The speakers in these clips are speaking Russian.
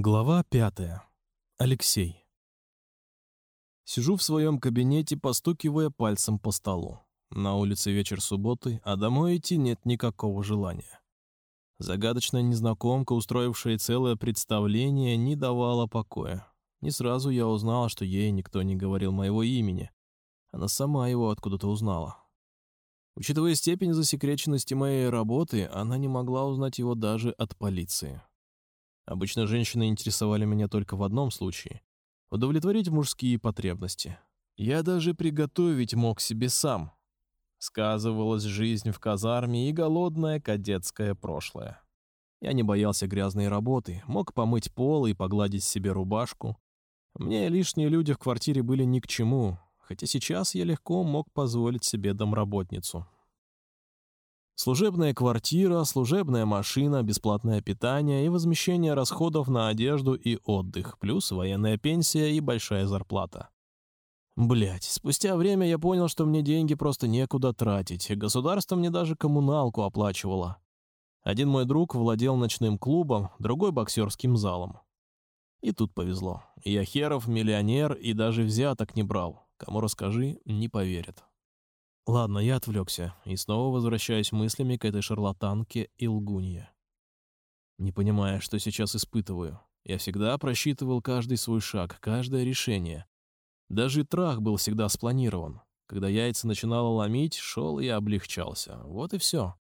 Глава пятая. Алексей. Сижу в своем кабинете, постукивая пальцем по столу. На улице вечер субботы, а домой идти нет никакого желания. Загадочная незнакомка, устроившая целое представление, не давала покоя. Не сразу я узнала, что ей никто не говорил моего имени. Она сама его откуда-то узнала. Учитывая степень засекреченности моей работы, она не могла узнать его даже от полиции. Обычно женщины интересовали меня только в одном случае — удовлетворить мужские потребности. Я даже приготовить мог себе сам. Сказывалась жизнь в казарме и голодное кадетское прошлое. Я не боялся грязной работы, мог помыть пол и погладить себе рубашку. Мне лишние люди в квартире были ни к чему, хотя сейчас я легко мог позволить себе домработницу. Служебная квартира, служебная машина, бесплатное питание и возмещение расходов на одежду и отдых, плюс военная пенсия и большая зарплата. Блять, спустя время я понял, что мне деньги просто некуда тратить, государство мне даже коммуналку оплачивало. Один мой друг владел ночным клубом, другой — боксерским залом. И тут повезло. Я херов, миллионер и даже взяток не брал. Кому расскажи, не поверят. Ладно, я отвлекся и снова возвращаюсь мыслями к этой шарлатанке и лгунье. Не понимая, что сейчас испытываю, я всегда просчитывал каждый свой шаг, каждое решение. Даже трах был всегда спланирован. Когда яйца начинало ломить, шел и облегчался. Вот и все.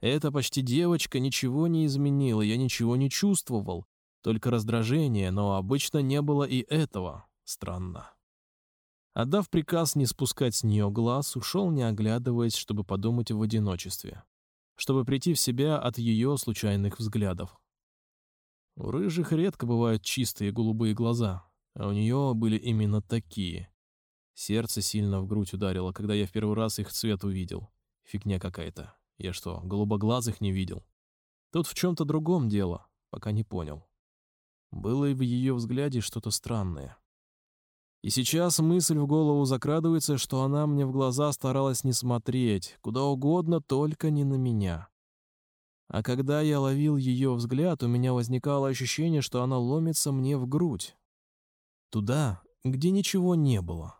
Эта почти девочка ничего не изменила, я ничего не чувствовал, только раздражение, но обычно не было и этого. Странно. Отдав приказ не спускать с нее глаз, ушел, не оглядываясь, чтобы подумать в одиночестве, чтобы прийти в себя от ее случайных взглядов. У рыжих редко бывают чистые голубые глаза, а у нее были именно такие. Сердце сильно в грудь ударило, когда я в первый раз их цвет увидел. Фигня какая-то. Я что, голубоглазых не видел? Тут в чем-то другом дело, пока не понял. Было и в ее взгляде что-то странное. И сейчас мысль в голову закрадывается, что она мне в глаза старалась не смотреть, куда угодно, только не на меня. А когда я ловил ее взгляд, у меня возникало ощущение, что она ломится мне в грудь. Туда, где ничего не было.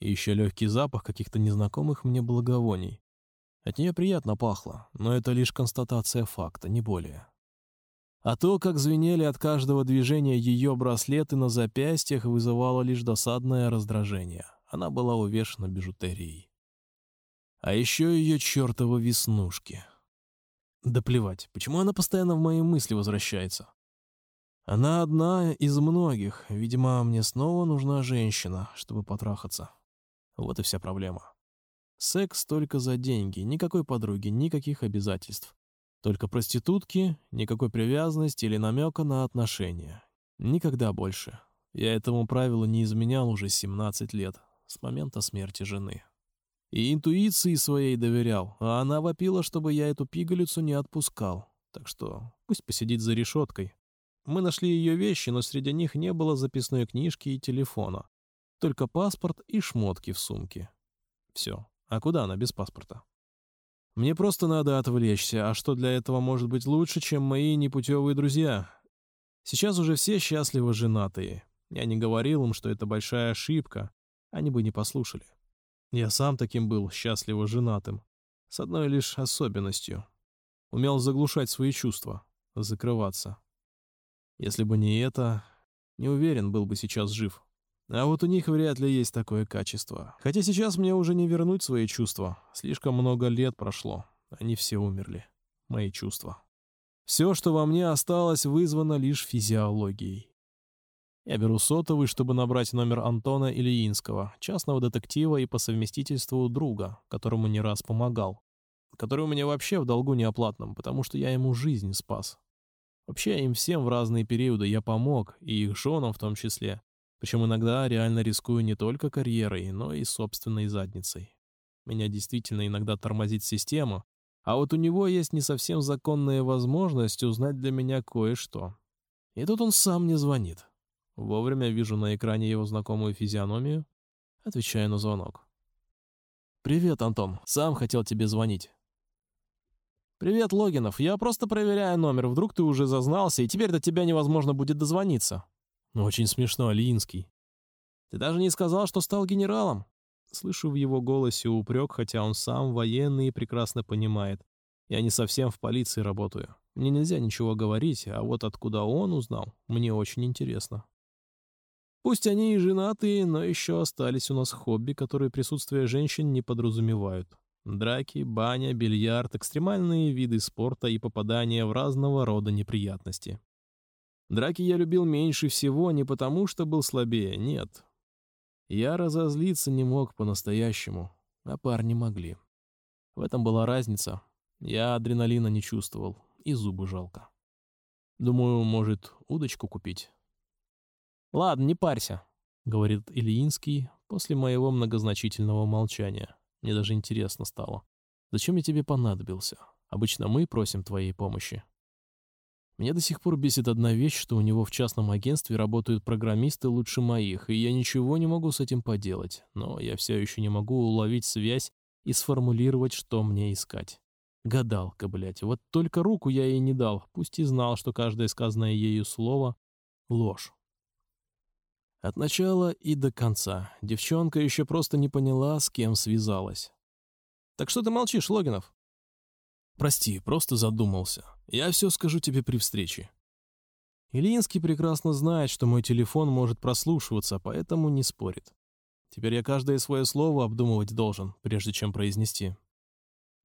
И еще легкий запах каких-то незнакомых мне благовоний. От нее приятно пахло, но это лишь констатация факта, не более. А то, как звенели от каждого движения ее браслеты на запястьях, вызывало лишь досадное раздражение. Она была увешана бижутерией. А еще ее чертовы веснушки. Да плевать, почему она постоянно в мои мысли возвращается? Она одна из многих. Видимо, мне снова нужна женщина, чтобы потрахаться. Вот и вся проблема. Секс только за деньги, никакой подруги, никаких обязательств. Только проститутки, никакой привязанности или намека на отношения. Никогда больше. Я этому правилу не изменял уже 17 лет, с момента смерти жены. И интуиции своей доверял, а она вопила, чтобы я эту пигалицу не отпускал. Так что пусть посидит за решеткой. Мы нашли ее вещи, но среди них не было записной книжки и телефона. Только паспорт и шмотки в сумке. Все. А куда она без паспорта? Мне просто надо отвлечься, а что для этого может быть лучше, чем мои непутевые друзья? Сейчас уже все счастливо женатые. Я не говорил им, что это большая ошибка, они бы не послушали. Я сам таким был, счастливо женатым. С одной лишь особенностью. Умел заглушать свои чувства, закрываться. Если бы не это, не уверен, был бы сейчас жив. А вот у них вряд ли есть такое качество. Хотя сейчас мне уже не вернуть свои чувства. Слишком много лет прошло. Они все умерли. Мои чувства. Все, что во мне осталось, вызвано лишь физиологией. Я беру сотовый, чтобы набрать номер Антона Ильинского, частного детектива и по совместительству друга, которому не раз помогал. Который у меня вообще в долгу неоплатном, потому что я ему жизнь спас. Вообще им всем в разные периоды я помог, и их женам в том числе. Причем иногда реально рискую не только карьерой, но и собственной задницей. Меня действительно иногда тормозит система, а вот у него есть не совсем законная возможность узнать для меня кое-что. И тут он сам мне звонит. Вовремя вижу на экране его знакомую физиономию, отвечаю на звонок. «Привет, Антон. Сам хотел тебе звонить». «Привет, Логинов. Я просто проверяю номер. Вдруг ты уже зазнался, и теперь до тебя невозможно будет дозвониться». «Очень смешно, Алиинский». «Ты даже не сказал, что стал генералом?» Слышу в его голосе упрек, хотя он сам военный и прекрасно понимает. Я не совсем в полиции работаю. Мне нельзя ничего говорить, а вот откуда он узнал, мне очень интересно. Пусть они и женатые, но еще остались у нас хобби, которые присутствие женщин не подразумевают. Драки, баня, бильярд, экстремальные виды спорта и попадания в разного рода неприятности. Драки я любил меньше всего не потому, что был слабее, нет. Я разозлиться не мог по-настоящему, а парни могли. В этом была разница. Я адреналина не чувствовал, и зубы жалко. Думаю, может, удочку купить. «Ладно, не парься», — говорит Ильинский после моего многозначительного молчания. Мне даже интересно стало. «Зачем я тебе понадобился? Обычно мы просим твоей помощи». Мне до сих пор бесит одна вещь, что у него в частном агентстве работают программисты лучше моих, и я ничего не могу с этим поделать, но я все еще не могу уловить связь и сформулировать, что мне искать. Гадалка, блядь, вот только руку я ей не дал, пусть и знал, что каждое сказанное ею слово — ложь. От начала и до конца. Девчонка еще просто не поняла, с кем связалась. «Так что ты молчишь, Логинов?» «Прости, просто задумался. Я все скажу тебе при встрече». Ильинский прекрасно знает, что мой телефон может прослушиваться, поэтому не спорит. Теперь я каждое свое слово обдумывать должен, прежде чем произнести.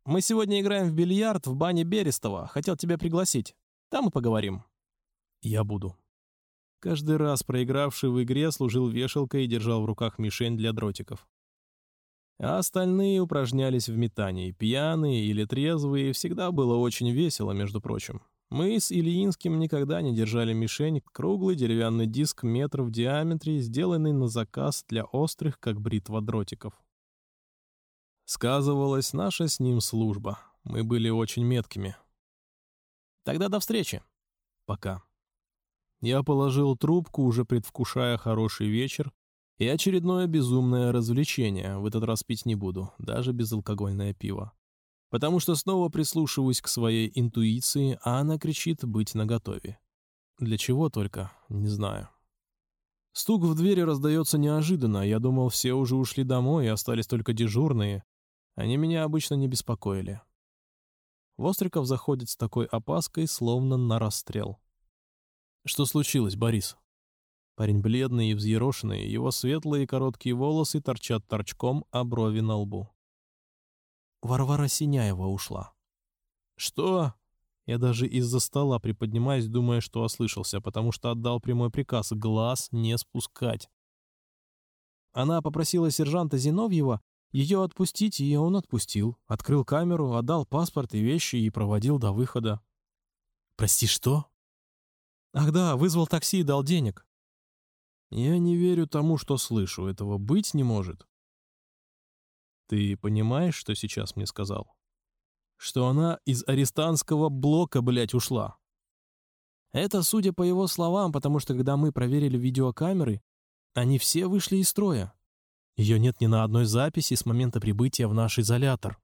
Мы сегодня играем в бильярд в бане Берестова. Хотел тебя пригласить. Там и поговорим». «Я буду». Каждый раз проигравший в игре служил вешалкой и держал в руках мишень для дротиков. А остальные упражнялись в метании. Пьяные или трезвые, всегда было очень весело, между прочим. Мы с Ильинским никогда не держали мишень, круглый деревянный диск метров в диаметре, сделанный на заказ для острых, как бритва дротиков. Сказывалась наша с ним служба. Мы были очень меткими. Тогда до встречи. Пока. Я положил трубку, уже предвкушая хороший вечер, и очередное безумное развлечение. В этот раз пить не буду, даже безалкогольное пиво. Потому что снова прислушиваюсь к своей интуиции, а она кричит быть наготове. Для чего только, не знаю. Стук в двери раздается неожиданно. Я думал, все уже ушли домой, и остались только дежурные. Они меня обычно не беспокоили. Востриков заходит с такой опаской, словно на расстрел. «Что случилось, Борис?» Парень бледный и взъерошенный, его светлые короткие волосы торчат торчком, а брови на лбу. Варвара Синяева ушла. «Что?» Я даже из-за стола приподнимаюсь, думая, что ослышался, потому что отдал прямой приказ глаз не спускать. Она попросила сержанта Зиновьева ее отпустить, и он отпустил. Открыл камеру, отдал паспорт и вещи и проводил до выхода. «Прости, что?» «Ах да, вызвал такси и дал денег». «Я не верю тому, что слышу. Этого быть не может». «Ты понимаешь, что сейчас мне сказал?» «Что она из арестантского блока, блядь, ушла». Это, судя по его словам, потому что когда мы проверили видеокамеры, они все вышли из строя. Ее нет ни на одной записи с момента прибытия в наш изолятор.